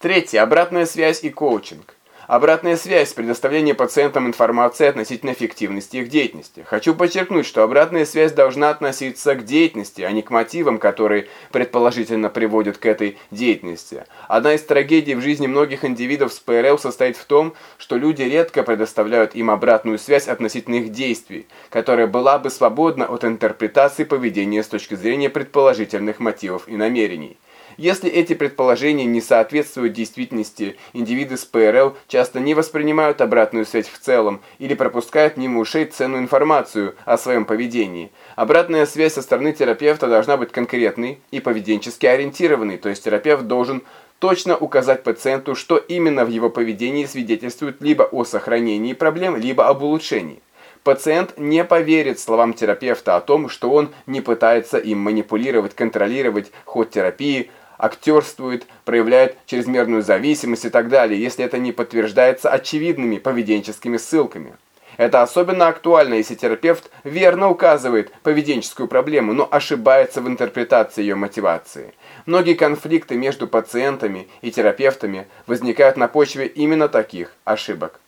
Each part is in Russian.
Третье. Обратная связь и коучинг. Обратная связь – предоставление пациентам информации относительно эффективности их деятельности. Хочу подчеркнуть, что обратная связь должна относиться к деятельности, а не к мотивам, которые предположительно приводят к этой деятельности. Одна из трагедий в жизни многих индивидов с ПРЛ состоит в том, что люди редко предоставляют им обратную связь относительно их действий, которая была бы свободна от интерпретации поведения с точки зрения предположительных мотивов и намерений. Если эти предположения не соответствуют действительности, индивиды с ПРЛ часто не воспринимают обратную связь в целом или пропускают мимо ушей ценную информацию о своем поведении. Обратная связь со стороны терапевта должна быть конкретной и поведенчески ориентированной, то есть терапевт должен точно указать пациенту, что именно в его поведении свидетельствует либо о сохранении проблем, либо об улучшении. Пациент не поверит словам терапевта о том, что он не пытается им манипулировать, контролировать ход терапии, актерствует, проявляет чрезмерную зависимость и так далее, если это не подтверждается очевидными поведенческими ссылками. Это особенно актуально, если терапевт верно указывает поведенческую проблему, но ошибается в интерпретации ее мотивации. Многие конфликты между пациентами и терапевтами возникают на почве именно таких ошибок.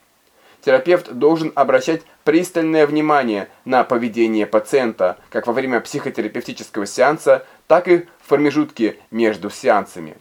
Терапевт должен обращать пристальное внимание на поведение пациента, как во время психотерапевтического сеанса, так и в промежутке между сеансами,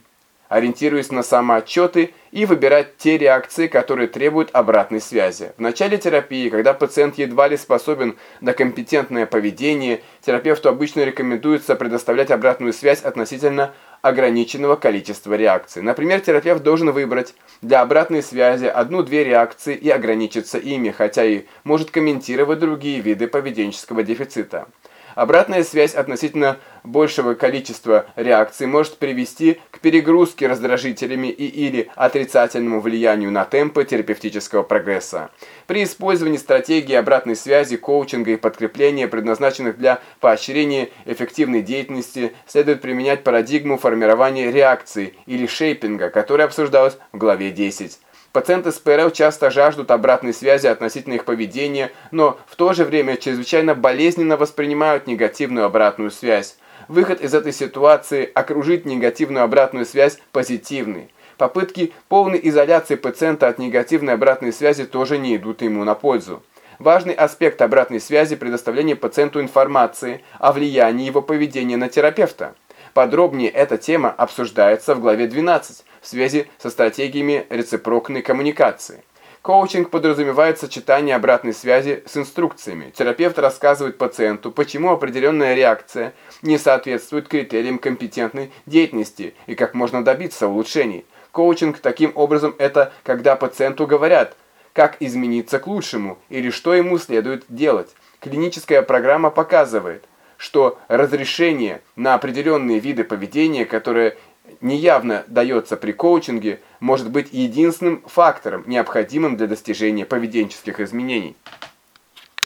ориентируясь на самоотчеты и выбирать те реакции, которые требуют обратной связи. В начале терапии, когда пациент едва ли способен на компетентное поведение, терапевту обычно рекомендуется предоставлять обратную связь относительно ограниченного количества реакций. Например, терапевт должен выбрать для обратной связи одну-две реакции и ограничиться ими, хотя и может комментировать другие виды поведенческого дефицита. Обратная связь относительно большего количества реакций может привести к перегрузке раздражителями и или отрицательному влиянию на темпы терапевтического прогресса. При использовании стратегии обратной связи, коучинга и подкрепления, предназначенных для поощрения эффективной деятельности, следует применять парадигму формирования реакции или шейпинга, которая обсуждалась в главе 10. Пациенты с ПРЛ часто жаждут обратной связи относительно их поведения, но в то же время чрезвычайно болезненно воспринимают негативную обратную связь. Выход из этой ситуации – окружить негативную обратную связь позитивной. Попытки полной изоляции пациента от негативной обратной связи тоже не идут ему на пользу. Важный аспект обратной связи – предоставление пациенту информации о влиянии его поведения на терапевта. Подробнее эта тема обсуждается в главе 12 в связи со стратегиями рецепрокной коммуникации. Коучинг подразумевает сочетание обратной связи с инструкциями. Терапевт рассказывает пациенту, почему определенная реакция не соответствует критериям компетентной деятельности и как можно добиться улучшений. Коучинг таким образом это когда пациенту говорят, как измениться к лучшему или что ему следует делать. Клиническая программа показывает, что разрешение на определенные виды поведения, которые неявно дается при коучинге, может быть единственным фактором, необходимым для достижения поведенческих изменений.